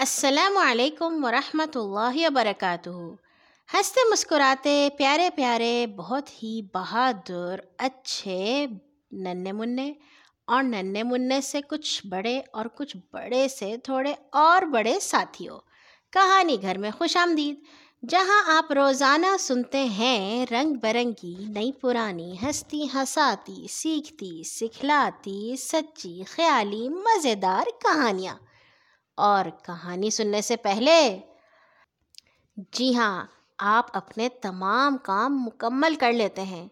السلام علیکم ورحمۃ اللہ وبرکاتہ۔ ہنستے مسکراتے پیارے پیارے، بہت ہی بہادر، اچھے ننے منے اور ننے منے سے کچھ بڑے اور کچھ بڑے سے تھوڑے اور بڑے ساتھیوں۔ کہانی گھر میں خوش آمدید، جہاں آپ روزانہ سنتے ہیں رنگ برنگی، نئی پرانی ہستی ہساتی، سیکھتی، سکھلاتی، سچی، خیالی، مزیدار کہانیاں۔ اور کہانی سننے سے پہلے۔ جی ہاں آپ اپنے تمام کام مکمل کر لیتے ہیں۔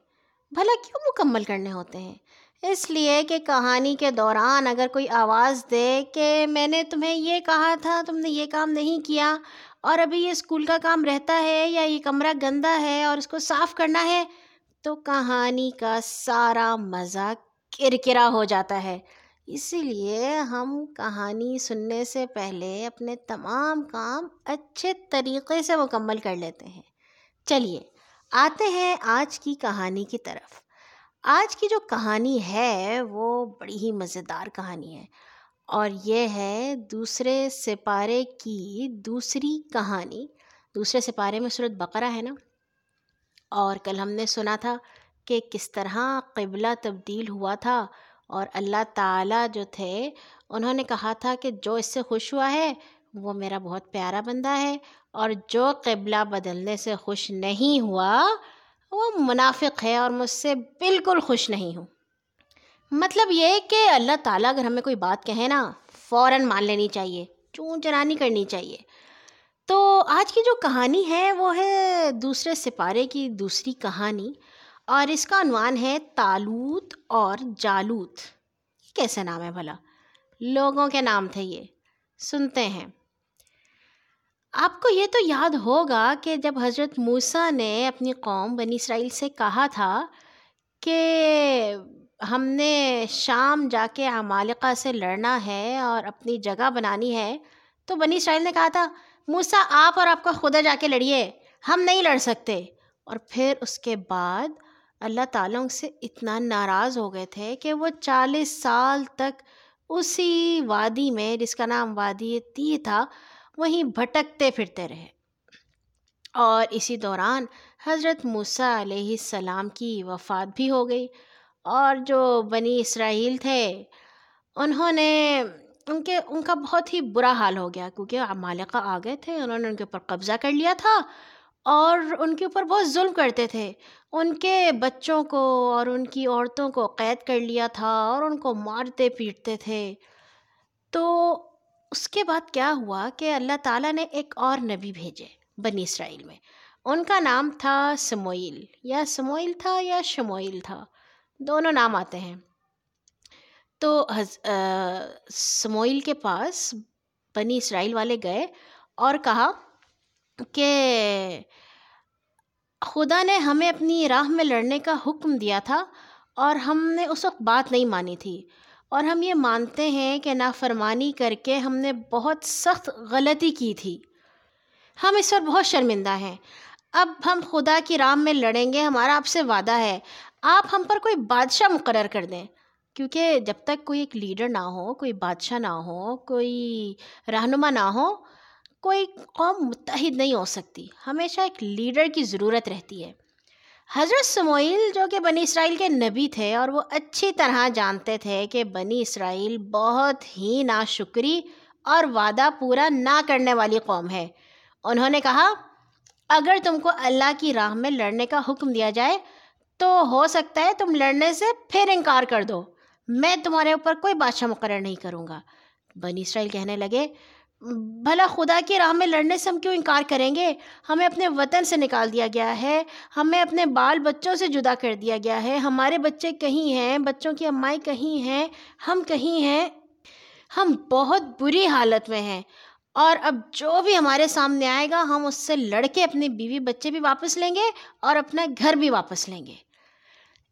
بھلا کیوں مکمل کرنے ہوتے ہیں؟ اس لیے کہ کہانی کے دوران اگر کوئی آواز دے کہ میں نے تمہیں یہ کہا تھا، تم نے یہ کام نہیں کیا، اور ابھی یہ اسکول کا کام رہتا ہے یا یہ کمرہ گندا ہے اور اس کو صاف کرنا ہے، تو کہانی کا سارا مزہ کرکرا ہو جاتا ہے۔ اسی لیے ہم کہانی سننے سے پہلے اپنے تمام کام اچھے طریقے سے مکمل کر لیتے ہیں۔ چلیے، آتے ہیں آج کی کہانی کی طرف۔ آج کی جو کہانی ہے وہ بڑی ہی مزیدار کہانی ہے اور یہ ہے دوسرے سپارے کی دوسری کہانی۔ دوسرے سپارے میں صورت بقرہ ہے نا؟ اور کل ہم نے سنا تھا کہ کس طرح قبلہ تبدیل ہوا تھا۔ اور اللہ تعالیٰ جو تھے، انہوں نے کہا تھا کہ جو اس سے خوش ہوا ہے، وہ میرا بہت پیارا بندہ ہے۔ اور جو قبلہ بدلنے سے خوش نہیں ہوا، وہ منافق ہے اور مجھ سے بالکل خوش نہیں ہوں۔ مطلب یہ کہ اللہ تعالیٰ اگر ہمیں کوئی بات کہے نا، فوراً مان لینی چاہیے، چون چرانی کرنی چاہیے۔ تو آج کی جو کہانی ہے، وہ ہے دوسرے سپارے کی دوسری کہانی۔ اور اس کا عنوان ہے تالوت اور جالوت۔ کیسے نام ہے بھلا؟ لوگوں کے نام تھے یہ۔ سنتے ہیں۔ آپ کو یہ تو یاد ہوگا کہ جب حضرت موسیٰ نے اپنی قوم بنی اسرائیل سے کہا تھا کہ ہم نے شام جا کے عمالقہ سے لڑنا ہے اور اپنی جگہ بنانی ہے، تو بنی اسرائیل نے کہا تھا، موسیٰ، آپ اور آپ کا خدا جا کے لڑیے، ہم نہیں لڑ سکتے۔ اور پھر اس کے بعد اللہ تعالیٰ ان سے اتنا ناراض ہو گئے تھے کہ وہ چالیس سال تک اسی وادی میں، جس کا نام وادی تی تھا، وہیں بھٹکتے پھرتے رہے۔ اور اسی دوران حضرت موسیٰ علیہ السلام کی وفات بھی ہو گئی۔ اور جو بنی اسرائیل تھے، انہوں نے ان کے، ان کا بہت ہی برا حال ہو گیا۔ کیونکہ مالکہ آ گئے تھے، انہوں نے ان کے اوپر قبضہ کر لیا تھا۔ اور ان کے اوپر بہت ظلم کرتے تھے۔ ان کے بچوں کو اور ان کی عورتوں کو قید کر لیا تھا اور ان کو مارتے پیٹتے تھے۔ تو اس کے بعد کیا ہوا کہ اللہ تعالیٰ نے ایک اور نبی بھیجے بنی اسرائیل میں۔ ان کا نام تھا سموئیل، یا سموئیل تھا یا شموئیل تھا، دونوں نام آتے ہیں۔ تو سموئیل کے پاس بنی اسرائیل والے گئے اور کہا کہ خدا نے ہمیں اپنی راہ میں لڑنے کا حکم دیا تھا اور ہم نے اس وقت بات نہیں مانی تھی۔ اور ہم یہ مانتے ہیں کہ نافرمانی کر کے ہم نے بہت سخت غلطی کی تھی۔ ہم اس وقت بہت شرمندہ ہیں۔ اب ہم خدا کی راہ میں لڑیں گے، ہمارا آپ سے وعدہ ہے۔ آپ ہم پر کوئی بادشاہ مقرر کر دیں۔ کیونکہ جب تک کوئی ایک لیڈر نہ ہو، کوئی بادشاہ نہ ہو، کوئی رہنما نہ ہو کوئی قوم متحد نہیں ہو سکتی۔ ہمیشہ ایک لیڈر کی ضرورت رہتی ہے۔ حضرت سموئیل جو کہ بنی اسرائیل کے نبی تھے اور وہ اچھی طرح جانتے تھے کہ بنی اسرائیل بہت ہی ناشکری اور وعدہ پورا نہ کرنے والی قوم ہے۔ انہوں نے کہا، اگر تم کو اللہ کی راہ میں لڑنے کا حکم دیا جائے، تو ہو سکتا ہے تم لڑنے سے پھر انکار کر دو۔ میں تمہارے اوپر کوئی بادشاہ مقرر نہیں کروں گا۔ بنی اسرائیل کہنے لگے بھلا خدا کی راہ میں لڑنے سے ہم کیوں انکار کریں گے؟ ہمیں اپنے وطن سے نکال دیا گیا ہے۔ ہمیں اپنے بال بچوں سے جدا کر دیا گیا ہے۔ ہمارے بچے کہیں ہیں، بچوں کی امائی کہیں ہیں، ہم کہیں ہیں۔ ہم بہت بری حالت میں ہیں۔ اور اب جو بھی ہمارے سامنے آئے گا، ہم اس سے لڑ کے اپنے بیوی بچے بھی واپس لیں گے اور اپنا گھر بھی واپس لیں گے۔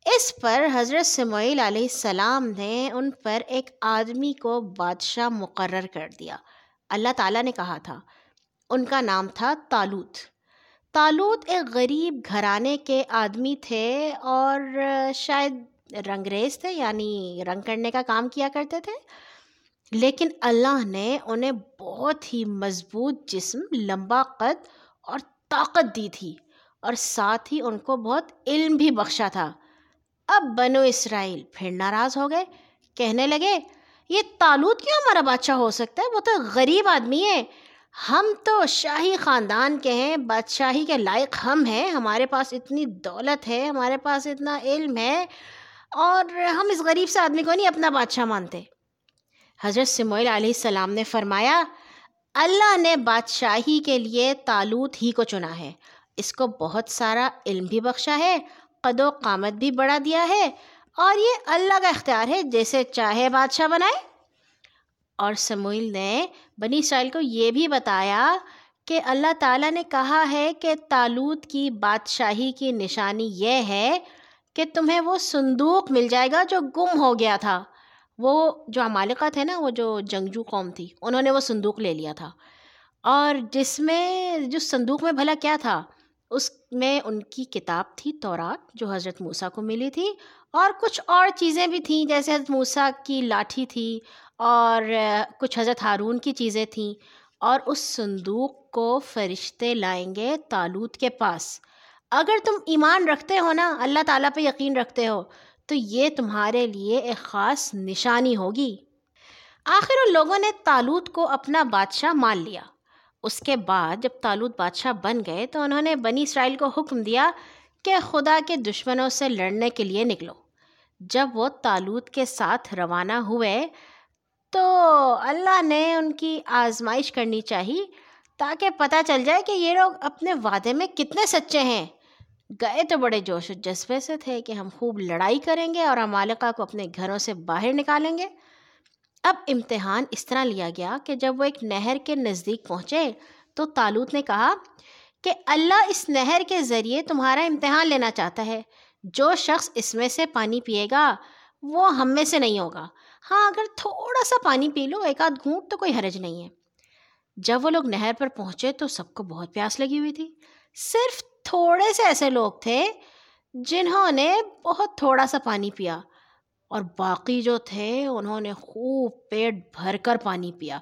اس پر حضرت سمعیل علیہ السلام نے ان پر ایک آدمی کو بادشاہ مقرر کر دیا۔ اللہ تعالیٰ نے کہا تھا۔ ان کا نام تھا تالوت تالوت ایک غریب گھرانے کے آدمی تھے اور شاید رنگریز تھے یعنی رنگ کرنے کا کام کیا کرتے تھے۔ لیکن اللہ نے انہیں بہت ہی مضبوط جسم، لمبا قد اور طاقت دی تھی اور ساتھ ہی ان کو بہت علم بھی بخشا تھا۔ اب بنو اسرائیل پھر ناراض ہو گئے، کہنے لگے یہ تالوت کیوں ہمارا بادشاہ ہو سکتا ہے؟ وہ تو غریب آدمی ہے۔ ہم تو شاہی خاندان کے ہیں، بادشاہی کے لائق ہم ہیں۔ ہمارے پاس اتنی دولت ہے، ہمارے پاس اتنا علم ہے۔ اور ہم اس غریب سے آدمی کو نہیں اپنا بادشاہ مانتے۔ حضرت سمیل علیہ السلام نے فرمایا، اللہ نے بادشاہی کے لیے تالوت ہی کو چنا ہے۔ اس کو بہت سارا علم بھی بخشا ہے، قد و قامت بھی بڑھا دیا ہے۔ اور یہ اللہ کا اختیار ہے، جیسے چاہے بادشاہ بنائے۔ اور سموئل نے بنی اسرائیل کو یہ بھی بتایا کہ اللہ تعالیٰ نے کہا ہے کہ تالوت کی بادشاہی کی نشانی یہ ہے کہ تمہیں وہ صندوق مل جائے گا جو گم ہو گیا تھا۔ وہ جو عمالقہ تھے نا، وہ جو جنگجو قوم تھی، انہوں نے وہ صندوق لے لیا تھا۔ اور جس میں جس صندوق میں بھلا کیا تھا، اس میں ان کی کتاب تھی تورات، جو حضرت موسیٰ کو ملی تھی۔ اور کچھ اور چیزیں بھی تھیں، جیسے حضرت موسیٰ کی لاٹھی تھی اور کچھ حضرت ہارون کی چیزیں تھیں۔ اور اس صندوق کو فرشتے لائیں گے تالوت کے پاس۔ اگر تم ایمان رکھتے ہو نا، اللہ تعالیٰ پہ یقین رکھتے ہو، تو یہ تمہارے لیے ایک خاص نشانی ہوگی۔ آخر ان لوگوں نے تالوت کو اپنا بادشاہ مان لیا۔ اس کے بعد جب تالوت بادشاہ بن گئے، تو انہوں نے بنی اسرائیل کو حکم دیا کہ خدا کے دشمنوں سے لڑنے کے لیے نکلو۔ جب وہ تالوت کے ساتھ روانہ ہوئے تو اللہ نے ان کی آزمائش کرنی چاہیے تاکہ پتہ چل جائے کہ یہ لوگ اپنے وعدے میں کتنے سچے ہیں۔ گئے تو بڑے جوش و جذبے سے تھے کہ ہم خوب لڑائی کریں گے اور امالکہ کو اپنے گھروں سے باہر نکالیں گے۔ اب امتحان اس طرح لیا گیا کہ جب وہ ایک نہر کے نزدیک پہنچے تو تالوت نے کہا کہ اللہ اس نہر کے ذریعے تمہارا امتحان لینا چاہتا ہے۔ جو شخص اس میں سے پانی پیے گا، وہ ہم میں سے نہیں ہوگا۔ ہاں اگر تھوڑا سا پانی پی لو، ایک آدھ گھونٹ تو کوئی حرج نہیں ہے۔ جب وہ لوگ نہر پر پہنچے تو سب کو بہت پیاس لگی ہوئی تھی۔ صرف تھوڑے سے ایسے لوگ تھے جنہوں نے بہت تھوڑا سا پانی پیا۔ اور باقی جو تھے، انہوں نے خوب پیٹ بھر کر پانی پیا۔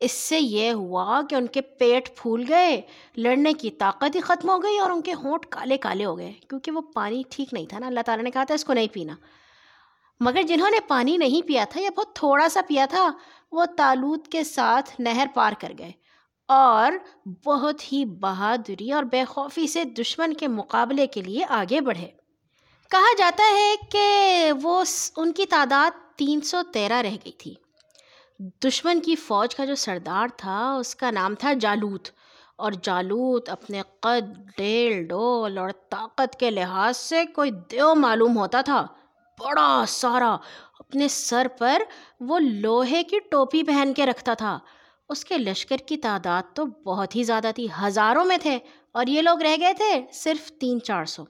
اس سے یہ ہوا کہ ان کے پیٹ پھول گئے، لڑنے کی طاقت ہی ختم ہو گئی اور ان کے ہونٹ کالے کالے ہو گئے، کیونکہ وہ پانی ٹھیک نہیں تھا نا۔ اللہ تعالیٰ نے کہا تھا اس کو نہیں پینا۔ مگر جنہوں نے پانی نہیں پیا تھا، یا بہت تھوڑا سا پیا تھا، وہ تالوت کے ساتھ نہر پار کر گئے اور بہت ہی بہادری اور بے خوفی سے دشمن کے مقابلے کے لیے آگے بڑھے۔ کہا جاتا ہے کہ وہ ان کی تعداد تین سو تیرہ رہ گئی تھی۔ دشمن کی فوج کا جو سردار تھا، اس کا نام تھا جالوت۔ اور جالوت اپنے قد، ڈیل، ڈول اور طاقت کے لحاظ سے کوئی دیو معلوم ہوتا تھا۔ بڑا سارا اپنے سر پر وہ لوہے کی ٹوپی پہن کے رکھتا تھا۔ اس کے لشکر کی تعداد تو بہت ہی زیادہ تھی، ہزاروں میں تھے۔ اور یہ لوگ رہ گئے تھے صرف تین چار سو۔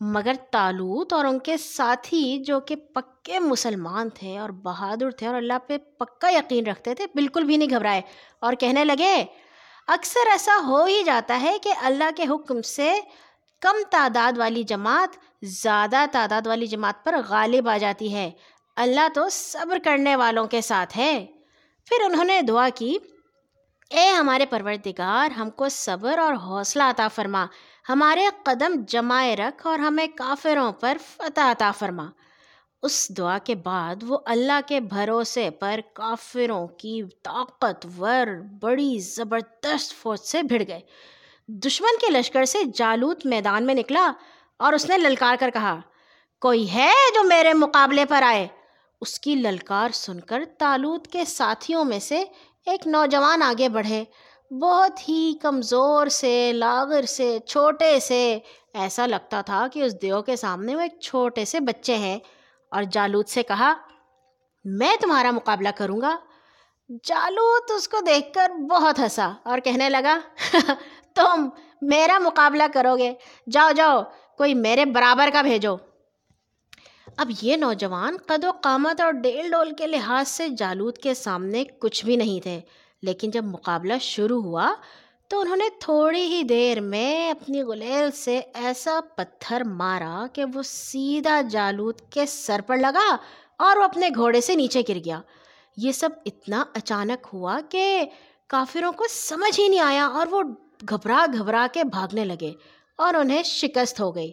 مگر تالوت اور ان کے ساتھی جو کہ پکے مسلمان تھے اور بہادر تھے اور اللہ پہ پکا یقین رکھتے تھے، بالکل بھی نہیں گھبرائے۔ اور کہنے لگے، اکثر ایسا ہو ہی جاتا ہے کہ اللہ کے حکم سے کم تعداد والی جماعت زیادہ تعداد والی جماعت پر غالب آ جاتی ہے۔ اللہ تو صبر کرنے والوں کے ساتھ ہے۔ پھر انہوں نے دعا کی اے ہمارے پروردگار، ہم کو صبر اور حوصلہ عطا فرما۔ ہمارے قدم جمائے رکھ اور ہمیں کافروں پر فتح عطا فرما۔ اس دعا کے بعد وہ اللہ کے بھروسے پر کافروں کی طاقتور، بڑی زبردست فوج سے بھڑ گئے۔ دشمن کے لشکر سے جالوت میدان میں نکلا اور اس نے للکار کر کہا، کوئی ہے جو میرے مقابلے پر آئے؟ اس کی للکار سن کر تالوت کے ساتھیوں میں سے ایک نوجوان آگے بڑھے۔ بہت ہی کمزور سے، لاغر سے، چھوٹے سے۔ ایسا لگتا تھا کہ اس دیو کے سامنے وہ ایک چھوٹے سے بچے ہیں۔ اور جالوت سے کہا، میں تمہارا مقابلہ کروں گا۔ جالوت اس کو دیکھ کر بہت ہنسا اور کہنے لگا، تم میرا مقابلہ کرو گے۔ جاؤ جاؤ، کوئی میرے برابر کا بھیجو۔ اب یہ نوجوان قد و قامت اور ڈیل ڈول کے لحاظ سے جالوت کے سامنے کچھ بھی نہیں تھے۔ لیکن جب مقابلہ شروع ہوا تو انہوں نے تھوڑی ہی دیر میں اپنی غلیل سے ایسا پتھر مارا کہ وہ سیدھا جالوت کے سر پر لگا اور وہ اپنے گھوڑے سے نیچے گر گیا۔ یہ سب اتنا اچانک ہوا کہ کافروں کو سمجھ ہی نہیں آیا اور وہ گھبرا گھبرا کے بھاگنے لگے اور انہیں شکست ہو گئی۔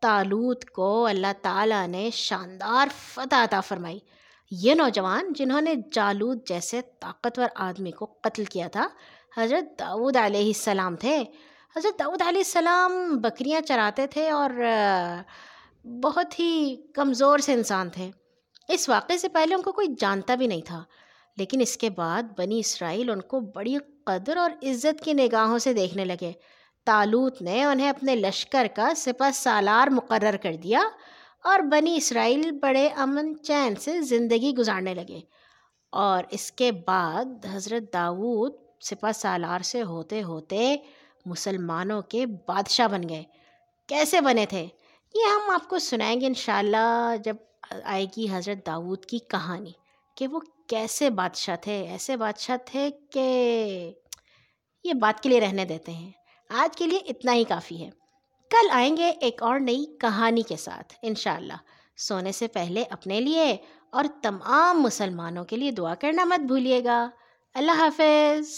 تالوت کو اللہ تعالیٰ نے شاندار فتح عطا فرمائی۔ یہ نوجوان جنہوں نے جالود جیسے طاقتور آدمی کو قتل کیا تھا، حضرت داود علیہ السلام تھے۔ حضرت داود علیہ السلام بکریاں چراتے تھے اور بہت ہی کمزور سے انسان تھے۔ اس واقعے سے پہلے ان کو کوئی جانتا بھی نہیں تھا، لیکن اس کے بعد بنی اسرائیل ان کو بڑی قدر اور عزت کی نگاہوں سے دیکھنے لگے۔ تالوت نے انہیں اپنے لشکر کا سپہ سالار مقرر کر دیا اور بنی اسرائیل بڑے امن چین سے زندگی گزارنے لگے۔ اور اس کے بعد حضرت داود سپہ سالار سے ہوتے ہوتے مسلمانوں کے بادشاہ بن گئے۔ کیسے بنے تھے؟ یہ ہم آپ کو سنائیں گے انشاءاللہ جب آئے گی حضرت داود کی کہانی کہ وہ کیسے بادشاہ تھے۔ ایسے بادشاہ تھے کہ یہ بات کے لیے رہنے دیتے ہیں۔ آج کے لیے اتنا ہی کافی ہے۔ کل آئیں گے ایک اور نئی کہانی کے ساتھ، انشاءاللہ۔ سونے سے پہلے اپنے لیے اور تمام مسلمانوں کے لیے دعا کرنا مت بھولیے گا۔ اللہ حافظ۔